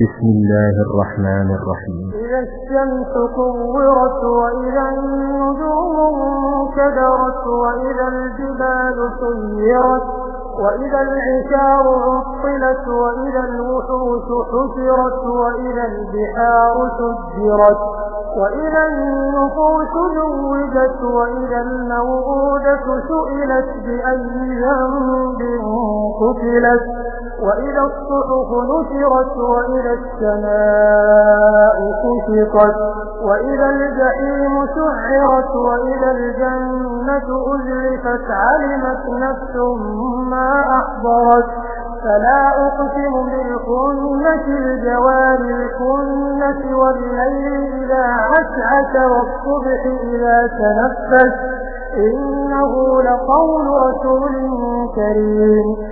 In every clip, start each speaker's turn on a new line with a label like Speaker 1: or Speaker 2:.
Speaker 1: بسم الله الرحمن الرحيم.
Speaker 2: إذا الشمس كورت وإذا النجوم انكدرت وإذا الجبال سيرت وإذا العشار عطلت وإذا الوحوش حسرت وإذا البحار سجرت وإذا النفوس زوجت وإذا الموءودة سئلت بأي ذنب قتلت وإذا الصحف نشرت وإذا السماء كشطت وإذا الجحيم سعرت وإذا الجنة أزلفت علمت نفس ما أحضرت فلا أقسم بالكنة الجوار الكنة والليل إذا عسعس والصبح إذا تنفس إنه لقول رسول كريم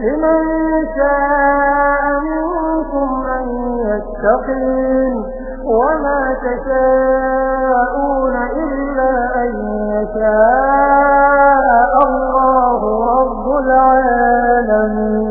Speaker 2: لمن شاء منكم أن يتقين وما تشاءون إلا أن يشاء الله رب العالمين.